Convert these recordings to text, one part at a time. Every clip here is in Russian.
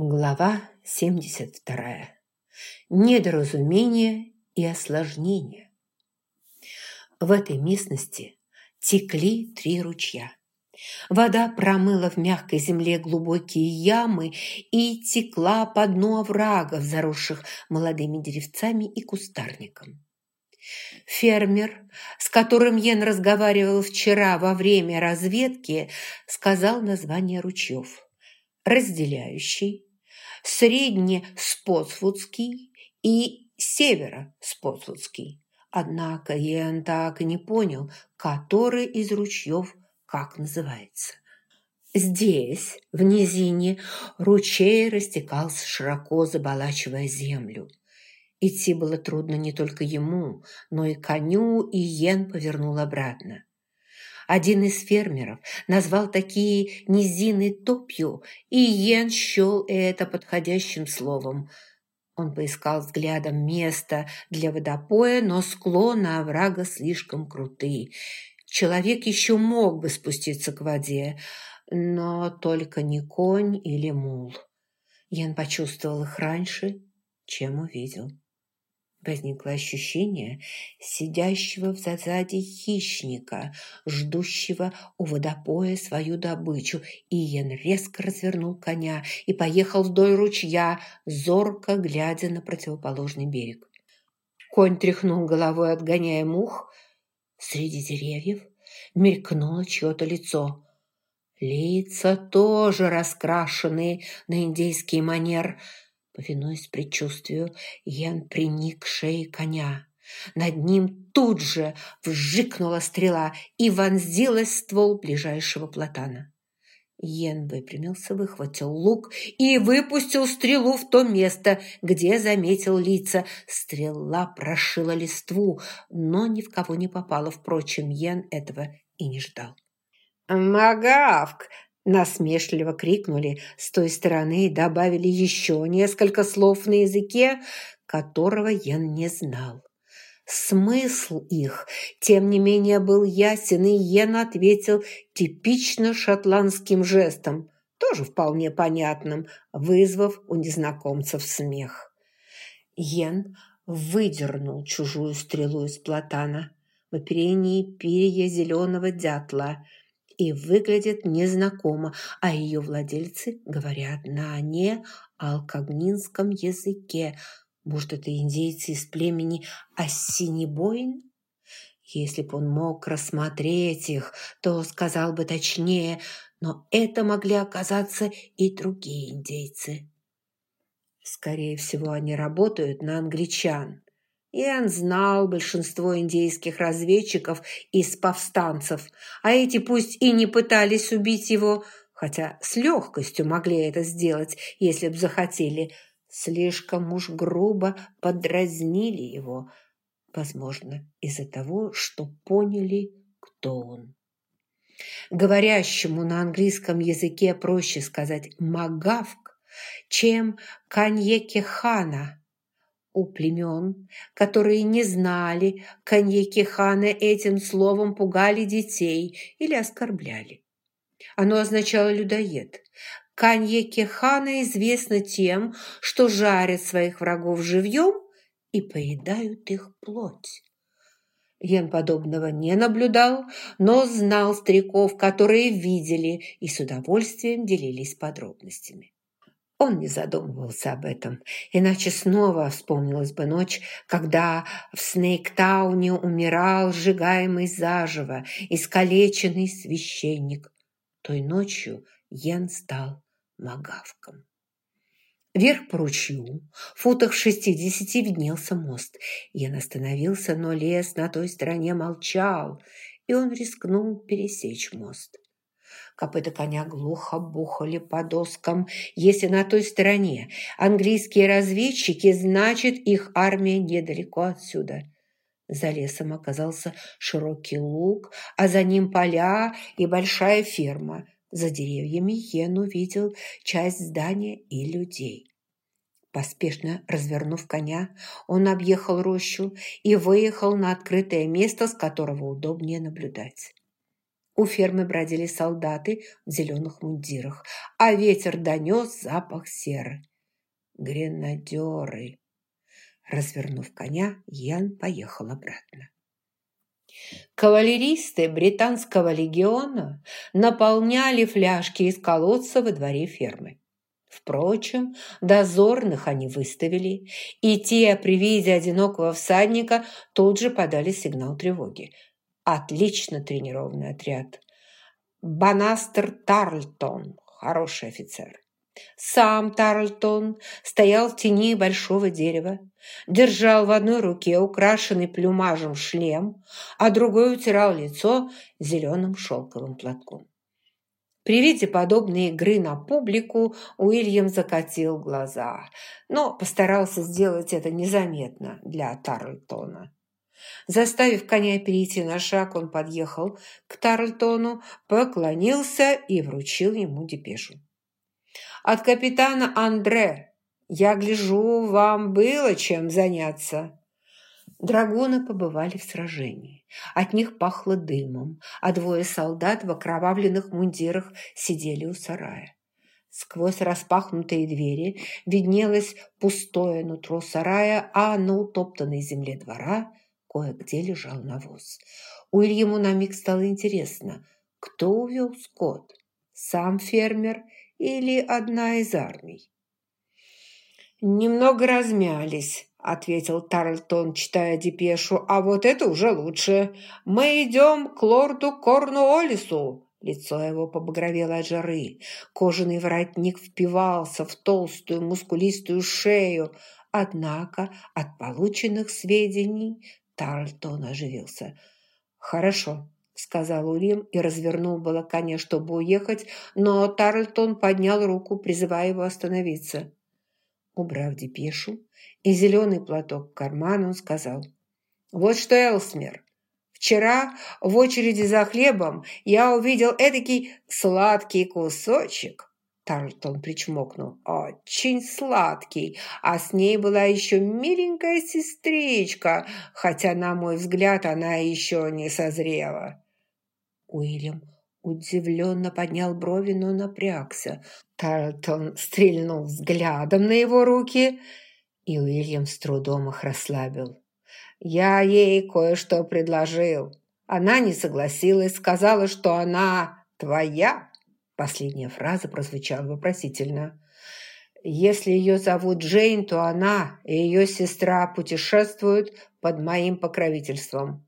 Глава 72. Недоразумение и осложнение. В этой местности текли три ручья. Вода промыла в мягкой земле глубокие ямы и текла по дну оврагов, заросших молодыми деревцами и кустарником. Фермер, с которым Йен разговаривал вчера во время разведки, сказал название ручьев – разделяющий, средне-спотсвудский и северо-спотсвудский. Однако Иэн так и не понял, который из ручьев как называется. Здесь, в низине, ручей растекался широко, заболачивая землю. Идти было трудно не только ему, но и коню, и Йен повернул обратно. Один из фермеров назвал такие низины топью, и Йен счел это подходящим словом. Он поискал взглядом место для водопоя, но склоны оврага слишком крутые. Человек еще мог бы спуститься к воде, но только не конь или мул. Ян почувствовал их раньше, чем увидел. Возникло ощущение сидящего в засаде хищника, ждущего у водопоя свою добычу. Иен резко развернул коня и поехал вдоль ручья, зорко глядя на противоположный берег. Конь тряхнул головой, отгоняя мух. Среди деревьев мелькнуло чье-то лицо. Лица тоже раскрашенные на индейский манер – Повинуясь предчувствию, Йен приник к шее коня. Над ним тут же вжикнула стрела и вонзилась ствол ближайшего платана. Йен выпрямился, выхватил лук и выпустил стрелу в то место, где заметил лица. Стрела прошила листву, но ни в кого не попала. Впрочем, Йен этого и не ждал. «Магавк!» Насмешливо крикнули с той стороны и добавили еще несколько слов на языке, которого Ян не знал. Смысл их, тем не менее, был ясен, и Йен ответил типично шотландским жестом, тоже вполне понятным, вызвав у незнакомцев смех. Йен выдернул чужую стрелу из платана в оперении перья зеленого дятла – и выглядит незнакомо, а ее владельцы говорят на не-алкогнинском языке. Может, это индейцы из племени Ассинибоин? Если бы он мог рассмотреть их, то сказал бы точнее, но это могли оказаться и другие индейцы. Скорее всего, они работают на англичан. Иэн знал большинство индейских разведчиков из повстанцев, а эти пусть и не пытались убить его, хотя с легкостью могли это сделать, если б захотели, слишком уж грубо подразнили его, возможно, из-за того, что поняли, кто он. Говорящему на английском языке проще сказать «магавк», чем «каньекехана», у племен, которые не знали коньяки хана, этим словом пугали детей или оскорбляли. Оно означало «людоед». Каньеки хана известно тем, что жарят своих врагов живьем и поедают их плоть. Ян подобного не наблюдал, но знал стариков, которые видели и с удовольствием делились подробностями. Он не задумывался об этом, иначе снова вспомнилась бы ночь, когда в Снейктауне умирал сжигаемый заживо, искалеченный священник. Той ночью Йен стал магавком. Вверх по ручью, в футах шестидесяти, виднелся мост. Йен остановился, но лес на той стороне молчал, и он рискнул пересечь мост. Копыта коня глухо бухали по доскам. Если на той стороне английские разведчики, значит, их армия недалеко отсюда. За лесом оказался широкий луг, а за ним поля и большая ферма. За деревьями Йен увидел часть здания и людей. Поспешно развернув коня, он объехал рощу и выехал на открытое место, с которого удобнее наблюдать. У фермы бродили солдаты в зеленых мундирах, а ветер донес запах серы. Гренадеры. Развернув коня, Ян поехал обратно. Кавалеристы британского легиона наполняли фляжки из колодца во дворе фермы. Впрочем, дозорных они выставили, и те при виде одинокого всадника тут же подали сигнал тревоги – Отлично тренированный отряд. Банастер Тарлтон, хороший офицер. Сам Тарлтон стоял в тени большого дерева, держал в одной руке украшенный плюмажем шлем, а другой утирал лицо зеленым шелковым платком. При виде подобной игры на публику Уильям закатил глаза, но постарался сделать это незаметно для Тарлтона. Заставив коня перейти на шаг, он подъехал к Тарлтону, поклонился и вручил ему депешу. «От капитана Андре. Я гляжу, вам было чем заняться». Драгоны побывали в сражении. От них пахло дымом, а двое солдат в окровавленных мундирах сидели у сарая. Сквозь распахнутые двери виднелось пустое нутро сарая, а на утоптанной земле двора Кое-где лежал навоз. Уильяму на миг стало интересно, кто увел скот? Сам фермер или одна из армий? «Немного размялись», – ответил Тарлтон, читая депешу. «А вот это уже лучше. Мы идем к лорду Корнуоллису». Лицо его побагровело от жары. Кожаный воротник впивался в толстую мускулистую шею. Однако от полученных сведений Тарлтон оживился. «Хорошо», – сказал Уильям и развернул было коня, чтобы уехать, но Тарлтон поднял руку, призывая его остановиться. Убрав депешу и зеленый платок в карман, он сказал, «Вот что, Элсмер, вчера в очереди за хлебом я увидел эдакий сладкий кусочек, Тарлтон причмокнул. «Очень сладкий, а с ней была еще миленькая сестричка, хотя, на мой взгляд, она еще не созрела». Уильям удивленно поднял брови, но напрягся. Тарлтон стрельнул взглядом на его руки, и Уильям с трудом их расслабил. «Я ей кое-что предложил. Она не согласилась, сказала, что она твоя». Последняя фраза прозвучала вопросительно. «Если ее зовут Джейн, то она и ее сестра путешествуют под моим покровительством».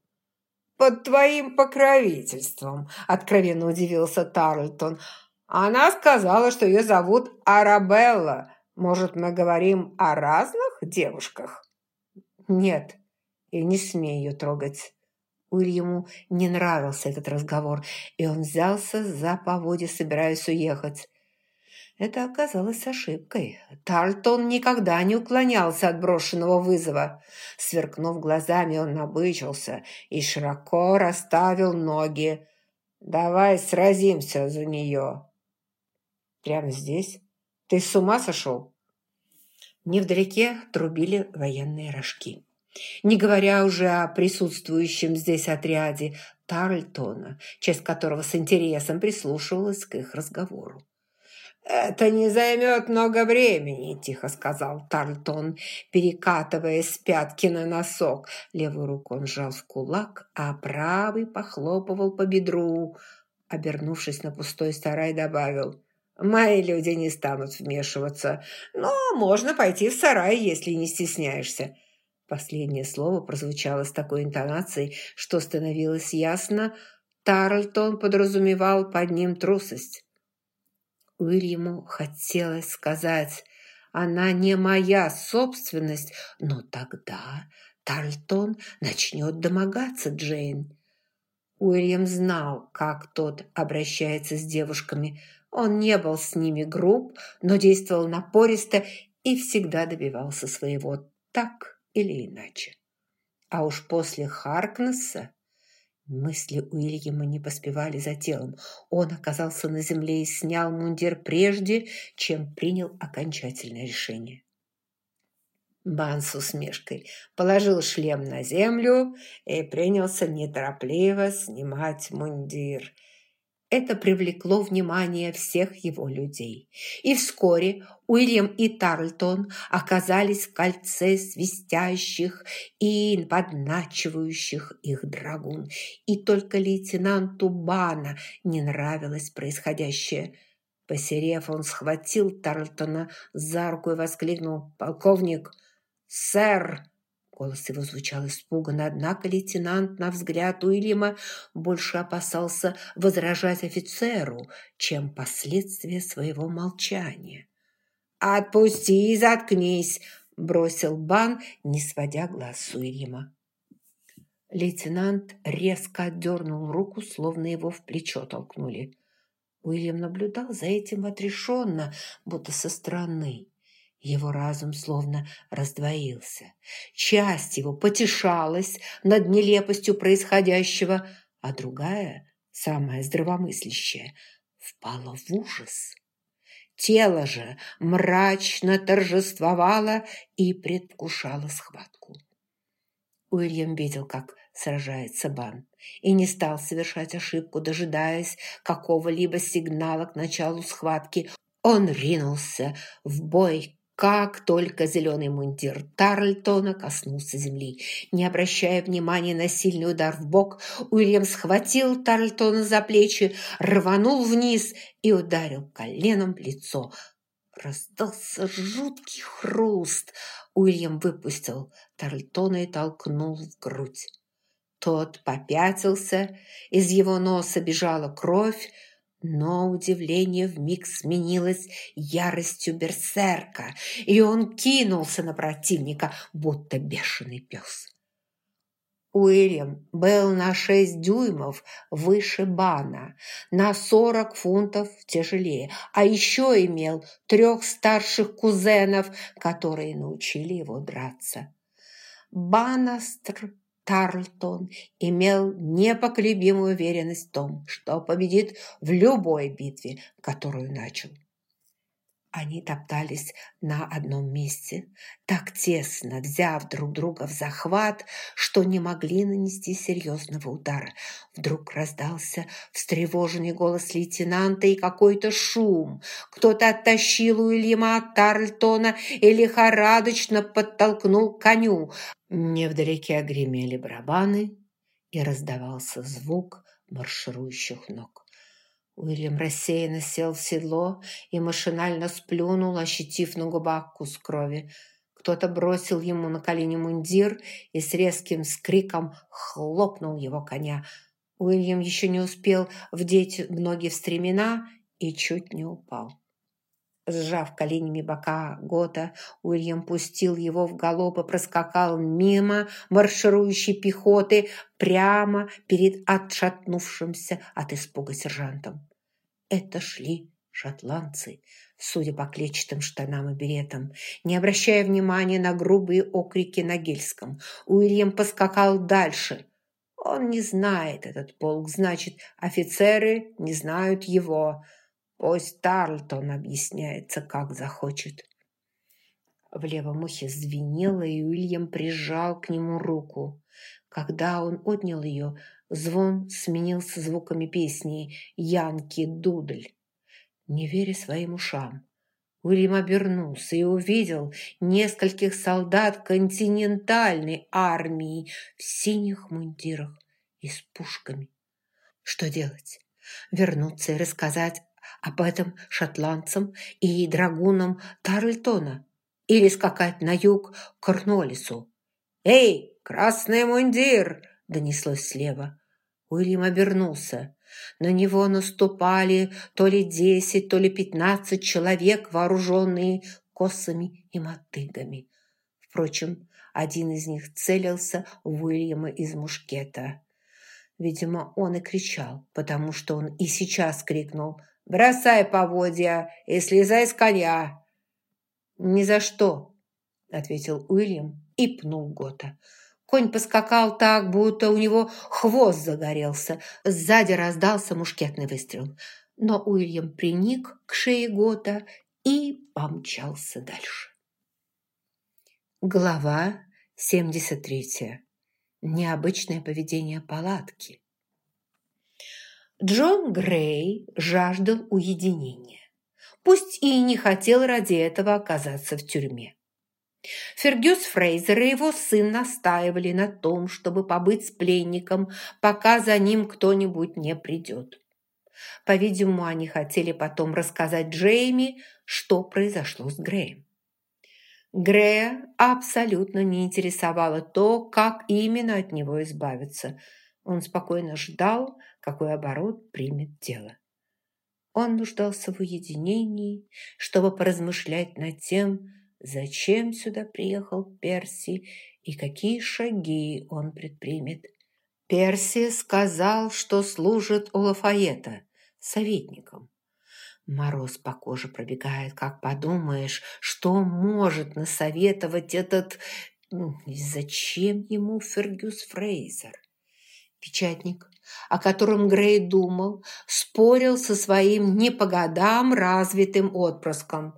«Под твоим покровительством», – откровенно удивился Тарлтон. «Она сказала, что ее зовут Арабелла. Может, мы говорим о разных девушках?» «Нет, и не смей ее трогать». Уильяму не нравился этот разговор, и он взялся за поводья, собираясь уехать. Это оказалось ошибкой. Тартон никогда не уклонялся от брошенного вызова. Сверкнув глазами, он набычился и широко расставил ноги. «Давай сразимся за нее». «Прямо здесь? Ты с ума сошел?» Невдалеке трубили военные рожки. Не говоря уже о присутствующем здесь отряде Тарлтона, часть которого с интересом прислушивалась к их разговору. «Это не займет много времени», – тихо сказал Тарлтон, перекатываясь с пятки на носок. Левую руку он сжал в кулак, а правый похлопывал по бедру. Обернувшись на пустой сарай, добавил – Мои люди не станут вмешиваться, но можно пойти в сарай, если не стесняешься. Последнее слово прозвучало с такой интонацией, что становилось ясно, Тарлтон подразумевал под ним трусость. Уильяму хотелось сказать, она не моя собственность, но тогда Тарлтон начнет домогаться Джейн. Уильям знал, как тот обращается с девушками. Он не был с ними груб, но действовал напористо и всегда добивался своего так или иначе. А уж после Харкнесса мысли Уильяма не поспевали за телом. Он оказался на земле и снял мундир прежде, чем принял окончательное решение. Бан с усмешкой положил шлем на землю и принялся неторопливо снимать мундир. Это привлекло внимание всех его людей. И вскоре Уильям и Тарлтон оказались в кольце свистящих и подначивающих их драгун. И только лейтенанту Бана не нравилось происходящее. Посерев, он схватил Тарлтона за руку и воскликнул «Полковник! Сэр!» Голос его звучал испуганно, однако лейтенант, на взгляд Уильяма, больше опасался возражать офицеру, чем последствия своего молчания. «Отпусти и заткнись!» – бросил Бан, не сводя глаз с Уильяма. Лейтенант резко отдернул руку, словно его в плечо толкнули. Уильям наблюдал за этим отрешенно, будто со стороны. Его разум словно раздвоился. Часть его потешалась над нелепостью происходящего, а другая, самая здравомыслящая, впала в ужас. Тело же мрачно торжествовало и предвкушало схватку. Уильям видел, как сражается Бан, и не стал совершать ошибку, дожидаясь какого-либо сигнала к началу схватки. Он ринулся в бой как только зеленый мундир Тарлтона коснулся земли. Не обращая внимания на сильный удар в бок, Уильям схватил Тарлтона за плечи, рванул вниз и ударил коленом в лицо. Раздался жуткий хруст. Уильям выпустил Тарлтона и толкнул в грудь. Тот попятился, из его носа бежала кровь, но удивление вмиг сменилось яростью берсерка, и он кинулся на противника, будто бешеный пес. Уильям был на шесть дюймов выше Бана, на сорок фунтов тяжелее, а еще имел трех старших кузенов, которые научили его драться. Банастр Тарлтон имел непоколебимую уверенность в том, что победит в любой битве, которую начал. Они топтались на одном месте, так тесно взяв друг друга в захват, что не могли нанести серьезного удара. Вдруг раздался встревоженный голос лейтенанта и какой-то шум. Кто-то оттащил Уильяма от Тарлтона и лихорадочно подтолкнул к коню. Невдалеке гремели барабаны, и раздавался звук марширующих ног. Уильям рассеянно сел в седло и машинально сплюнул, ощутив на губах вкус крови. Кто-то бросил ему на колени мундир и с резким скриком хлопнул его коня. Уильям еще не успел вдеть ноги в стремена и чуть не упал. Сжав коленями бока Гота, Уильям пустил его в галоп и проскакал мимо марширующей пехоты прямо перед отшатнувшимся от испуга сержантом. Это шли шотландцы, судя по клетчатым штанам и беретам. Не обращая внимания на грубые окрики на гельском, Уильям поскакал дальше. Он не знает этот полк, значит, офицеры не знают его. Пусть Тарлтон объясняется, как захочет. В левом ухе звенело, и Уильям прижал к нему руку. Когда он отнял ее, Звон сменился звуками песни «Янки Дудль». Не веря своим ушам, Уильям обернулся и увидел нескольких солдат континентальной армии в синих мундирах и с пушками. Что делать? Вернуться и рассказать об этом шотландцам и драгунам Тарльтона? Или скакать на юг к Корнолису? «Эй, красный мундир!» – донеслось слева. Уильям обернулся. На него наступали то ли десять, то ли пятнадцать человек, вооруженные косами и мотыгами. Впрочем, один из них целился в Уильяма из мушкета. Видимо, он и кричал, потому что он и сейчас крикнул «Бросай поводья и слезай с коня!» «Ни за что!» – ответил Уильям и пнул Гота. Конь поскакал так, будто у него хвост загорелся. Сзади раздался мушкетный выстрел. Но Уильям приник к шее Гота и помчался дальше. Глава 73. Необычное поведение палатки. Джон Грей жаждал уединения. Пусть и не хотел ради этого оказаться в тюрьме. Фергюс Фрейзер и его сын настаивали на том, чтобы побыть с пленником, пока за ним кто-нибудь не придет. По-видимому, они хотели потом рассказать Джейми, что произошло с Греем. Грея абсолютно не интересовало то, как именно от него избавиться. Он спокойно ждал, какой оборот примет дело. Он нуждался в уединении, чтобы поразмышлять над тем, зачем сюда приехал Перси и какие шаги он предпримет. Перси сказал, что служит у Лафаета, советником. Мороз по коже пробегает, как подумаешь, что может насоветовать этот... Зачем ему Фергюс Фрейзер? Печатник, о котором Грей думал, спорил со своим не по годам развитым отпрыском.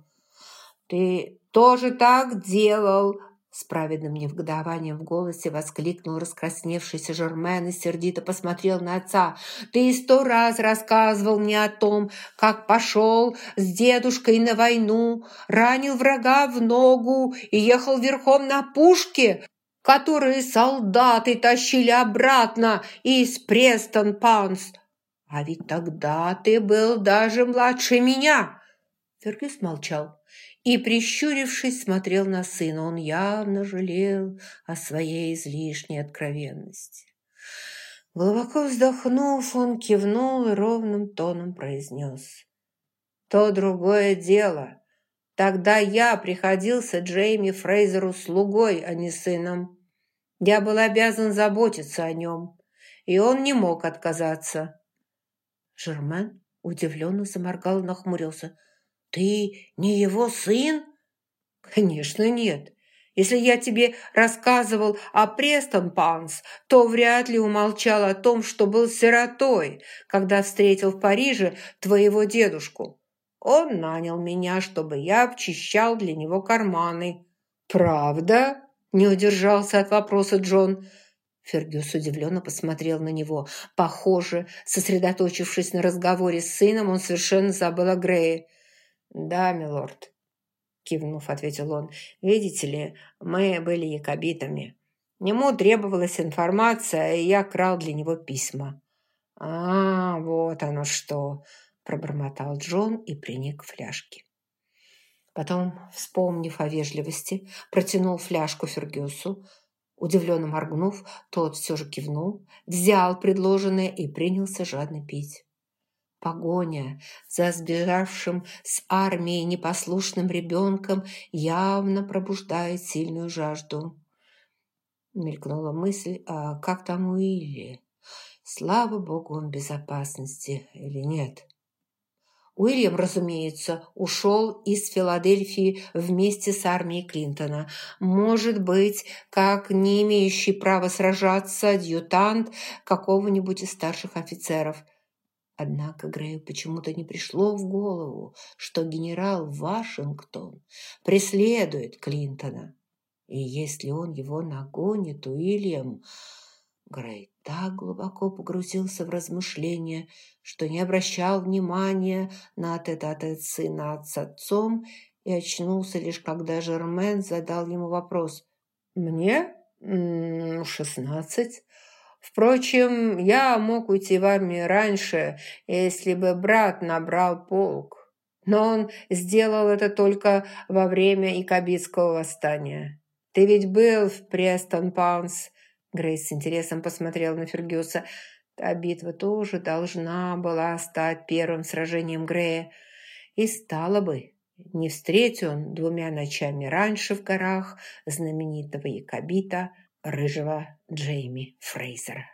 «Ты тоже так делал!» С праведным невгодованием в голосе воскликнул раскрасневшийся Жермен и сердито посмотрел на отца. «Ты сто раз рассказывал мне о том, как пошел с дедушкой на войну, ранил врага в ногу и ехал верхом на пушке, которые солдаты тащили обратно из Престон-Панс. А ведь тогда ты был даже младше меня!» Фергюс молчал и, прищурившись, смотрел на сына. Он явно жалел о своей излишней откровенности. Глубоко вздохнув, он кивнул и ровным тоном произнес. «То другое дело. Тогда я приходился Джейми Фрейзеру слугой, а не сыном. Я был обязан заботиться о нем, и он не мог отказаться». Жермен удивленно заморгал и нахмурился – «Ты не его сын?» «Конечно нет. Если я тебе рассказывал о Престон Панс, то вряд ли умолчал о том, что был сиротой, когда встретил в Париже твоего дедушку. Он нанял меня, чтобы я обчищал для него карманы». «Правда?» – не удержался от вопроса Джон. Фергюс удивленно посмотрел на него. Похоже, сосредоточившись на разговоре с сыном, он совершенно забыл о Грее. «Да, милорд», – кивнув, ответил он. «Видите ли, мы были якобитами. Ему требовалась информация, и я крал для него письма». «А, вот оно что!» – пробормотал Джон и приник к фляжке. Потом, вспомнив о вежливости, протянул фляжку Фергюсу. Удивленно моргнув, тот все же кивнул, взял предложенное и принялся жадно пить. Погоня за сбежавшим с армии непослушным ребенком явно пробуждает сильную жажду. Мелькнула мысль, а как там Уилли? Слава богу, он в безопасности или нет? Уильям, разумеется, ушел из Филадельфии вместе с армией Клинтона. Может быть, как не имеющий права сражаться адъютант какого-нибудь из старших офицеров – Однако Грею почему-то не пришло в голову, что генерал Вашингтон преследует Клинтона. И если он его нагонит, Уильям... Грей так глубоко погрузился в размышления, что не обращал внимания на тет-а-тет сына с отцом и очнулся лишь когда Жермен задал ему вопрос. «Мне? Шестнадцать?» Впрочем, я мог уйти в армию раньше, если бы брат набрал полк. Но он сделал это только во время Икабитского восстания. Ты ведь был в Престон Паунс. Грейс с интересом посмотрел на Фергюса. Та битва тоже должна была стать первым сражением Грея. И стало бы, не встретил он двумя ночами раньше в горах знаменитого Якобита – рыжего Джейми Фрейзера.